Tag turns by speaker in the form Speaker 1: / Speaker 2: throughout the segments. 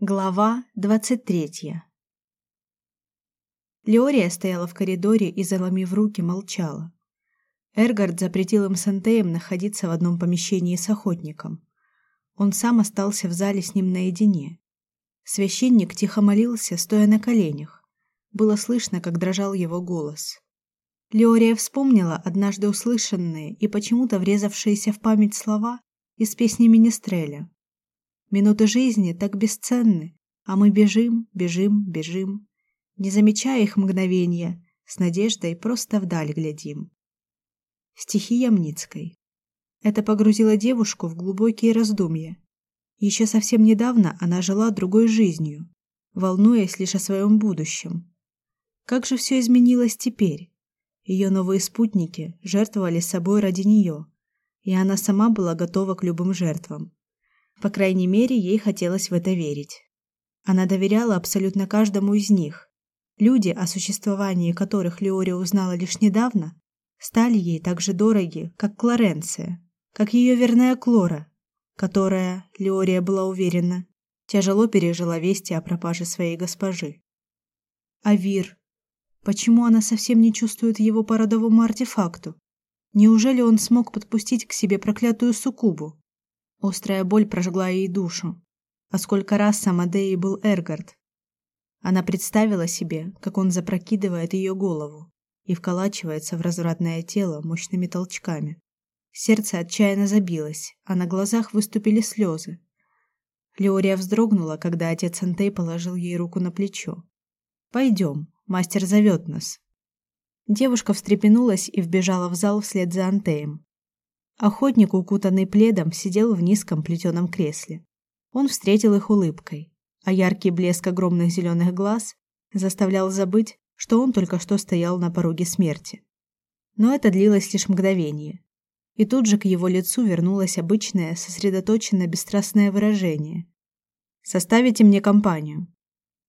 Speaker 1: Глава двадцать третья. Леория стояла в коридоре и, заломив руки, молчала. Эргард запретил им с Антеем находиться в одном помещении с охотником. Он сам остался в зале с ним наедине. Священник тихо молился, стоя на коленях. Было слышно, как дрожал его голос. Леория вспомнила однажды услышанные и почему-то врезавшиеся в память слова из песни Министреля. Минуты жизни так бесценны, а мы бежим, бежим, бежим, не замечая их мгновения, с надеждой просто вдаль глядим. Стихи Ямницкой. Это погрузило девушку в глубокие раздумья. Еще совсем недавно она жила другой жизнью, волнуясь лишь о своем будущем. Как же все изменилось теперь? Ее новые спутники жертвовали собой ради нее, и она сама была готова к любым жертвам. По крайней мере, ей хотелось в это верить. Она доверяла абсолютно каждому из них. Люди, о существовании которых Леория узнала лишь недавно, стали ей так же дороги, как Клоренция, как ее верная Клора, которая, Леория была уверена, тяжело пережила вести о пропаже своей госпожи. А Вир? Почему она совсем не чувствует его по родовому артефакту? Неужели он смог подпустить к себе проклятую суккубу? Острая боль прожгла ей душу. А сколько раз сам Адеи был Эргард. Она представила себе, как он запрокидывает ее голову и вколачивается в развратное тело мощными толчками. Сердце отчаянно забилось, а на глазах выступили слезы. Леория вздрогнула, когда отец Антей положил ей руку на плечо. «Пойдем, мастер зовет нас». Девушка встрепенулась и вбежала в зал вслед за Антеем. Охотник, укутанный пледом, сидел в низком плетеном кресле. Он встретил их улыбкой, а яркий блеск огромных зеленых глаз заставлял забыть, что он только что стоял на пороге смерти. Но это длилось лишь мгновение. И тут же к его лицу вернулось обычное, сосредоточенное, бесстрастное выражение. «Составите мне компанию».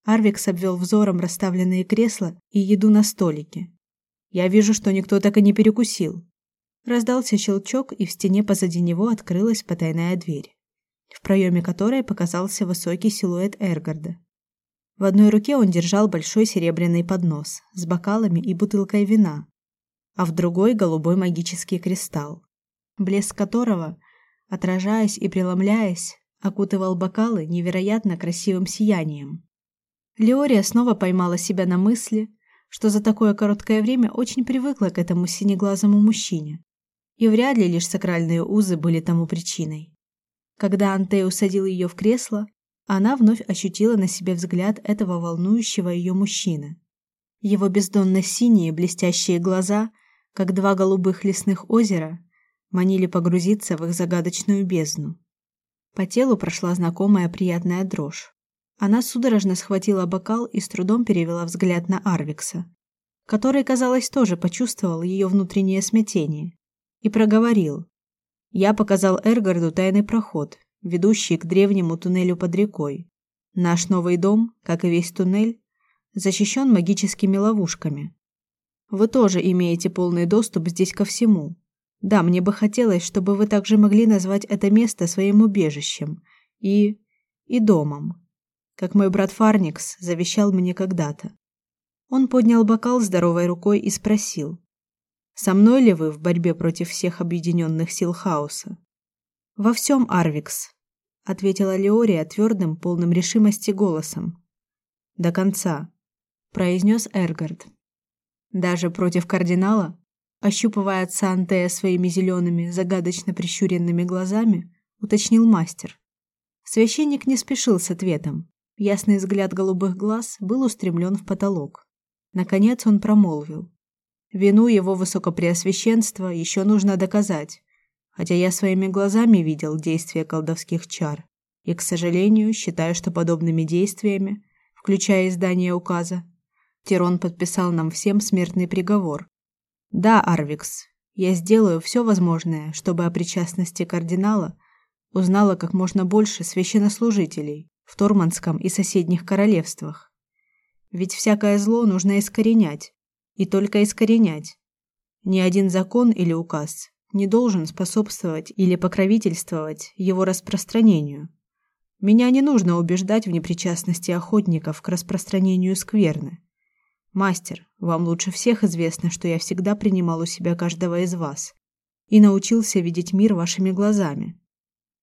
Speaker 1: Арвикс обвел взором расставленные кресла и еду на столике. «Я вижу, что никто так и не перекусил. Раздался щелчок, и в стене позади него открылась потайная дверь, в проеме которой показался высокий силуэт Эргарда. В одной руке он держал большой серебряный поднос с бокалами и бутылкой вина, а в другой голубой магический кристалл, блеск которого, отражаясь и преломляясь, окутывал бокалы невероятно красивым сиянием. Леория снова поймала себя на мысли, что за такое короткое время очень привыкла к этому синеглазому мужчине и вряд ли лишь сакральные узы были тому причиной. Когда Антей усадил ее в кресло, она вновь ощутила на себе взгляд этого волнующего ее мужчины. Его бездонно-синие блестящие глаза, как два голубых лесных озера, манили погрузиться в их загадочную бездну. По телу прошла знакомая приятная дрожь. Она судорожно схватила бокал и с трудом перевела взгляд на Арвикса, который, казалось, тоже почувствовал ее внутреннее смятение и проговорил. Я показал Эргарду тайный проход, ведущий к древнему туннелю под рекой. Наш новый дом, как и весь туннель, защищен магическими ловушками. Вы тоже имеете полный доступ здесь ко всему. Да, мне бы хотелось, чтобы вы также могли назвать это место своим убежищем и и домом, как мой брат Фарникс завещал мне когда-то. Он поднял бокал здоровой рукой и спросил: со мной ли вы в борьбе против всех объединенных сил хаоса? Во всем, Арвикс, ответила Леория твердым, полным решимости голосом. До конца, произнес Эргард. Даже против кардинала, ощупывая отца своими зелеными, загадочно прищуренными глазами, уточнил мастер. Священник не спешил с ответом. Ясный взгляд голубых глаз был устремлен в потолок. Наконец он промолвил: Вину его высокопреосвященства еще нужно доказать, хотя я своими глазами видел действия колдовских чар и, к сожалению, считаю, что подобными действиями, включая издание указа, Тирон подписал нам всем смертный приговор. Да, Арвикс, я сделаю все возможное, чтобы о причастности кардинала узнало как можно больше священнослужителей в Торманском и соседних королевствах. Ведь всякое зло нужно искоренять, и только искоренять. Ни один закон или указ не должен способствовать или покровительствовать его распространению. Меня не нужно убеждать в непричастности охотников к распространению скверны. Мастер, вам лучше всех известно, что я всегда принимал у себя каждого из вас и научился видеть мир вашими глазами.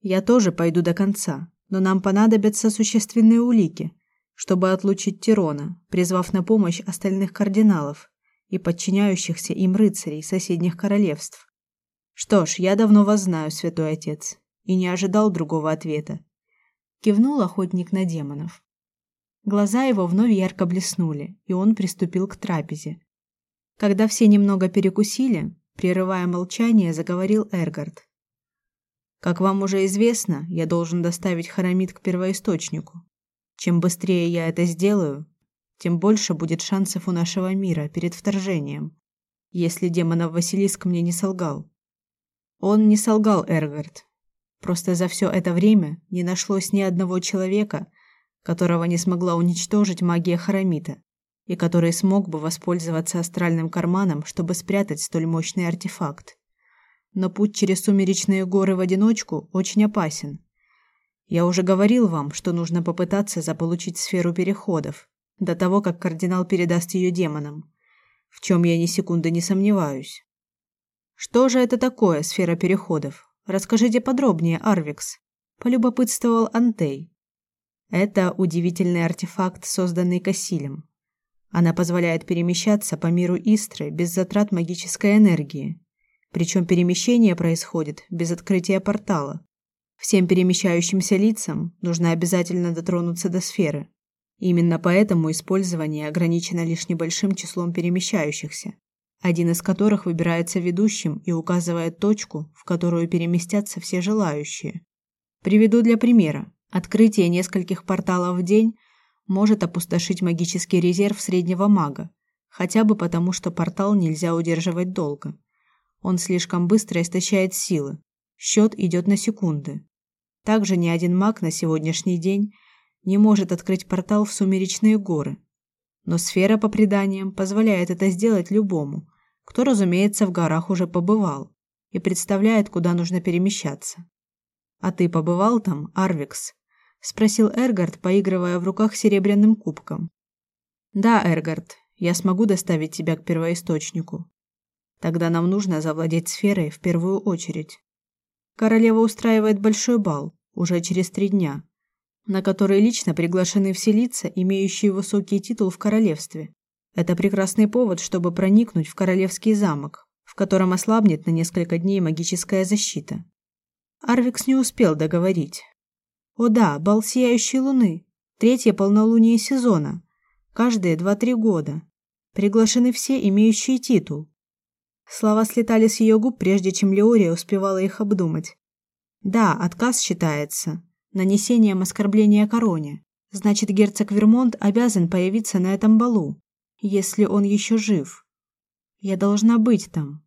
Speaker 1: Я тоже пойду до конца, но нам понадобятся существенные улики, чтобы отлучить Тирона, призвав на помощь остальных кардиналов и подчиняющихся им рыцарей соседних королевств. Что ж, я давно вас знаю, святой отец, и не ожидал другого ответа. Кивнул охотник на демонов. Глаза его вновь ярко блеснули, и он приступил к трапезе. Когда все немного перекусили, прерывая молчание, заговорил Эргард. Как вам уже известно, я должен доставить Харамид к первоисточнику. Чем быстрее я это сделаю, тем больше будет шансов у нашего мира перед вторжением. Если демонов Василиск мне не солгал. Он не солгал, Эргард. Просто за все это время не нашлось ни одного человека, которого не смогла уничтожить магия Харамита, и который смог бы воспользоваться астральным карманом, чтобы спрятать столь мощный артефакт. Но путь через сумеречные горы в одиночку очень опасен. Я уже говорил вам, что нужно попытаться заполучить сферу переходов до того, как кардинал передаст ее демонам, в чем я ни секунды не сомневаюсь. Что же это такое сфера переходов? Расскажите подробнее, Арвикс, полюбопытствовал Антей. Это удивительный артефакт, созданный Кассилем. Она позволяет перемещаться по миру Истры без затрат магической энергии. Причем перемещение происходит без открытия портала. Всем перемещающимся лицам нужно обязательно дотронуться до сферы. Именно поэтому использование ограничено лишь небольшим числом перемещающихся один из которых выбирается ведущим и указывает точку, в которую переместятся все желающие. Приведу для примера. Открытие нескольких порталов в день может опустошить магический резерв среднего мага, хотя бы потому, что портал нельзя удерживать долго. Он слишком быстро истощает силы. Счет идет на секунды. Также ни один маг на сегодняшний день не может открыть портал в сумеречные горы. Но сфера по преданиям позволяет это сделать любому, кто, разумеется, в горах уже побывал и представляет, куда нужно перемещаться. А ты побывал там, Арвикс? спросил Эргард, поигрывая в руках серебряным кубком. Да, Эргард, я смогу доставить тебя к первоисточнику. Тогда нам нужно завладеть сферой в первую очередь. Королева устраивает большой бал уже через три дня, на который лично приглашены все лица, имеющие высокий титул в королевстве. Это прекрасный повод, чтобы проникнуть в королевский замок, в котором ослабнет на несколько дней магическая защита. Арвикс не успел договорить. О да, бал сияющей луны, третье полнолуние сезона, каждые два-три года. Приглашены все, имеющие титул. Слова слетали с ее губ, прежде чем Леория успевала их обдумать. Да, отказ считается нанесением оскорбления короне. Значит, герцог Вермонт обязан появиться на этом балу если он еще жив. Я должна быть там,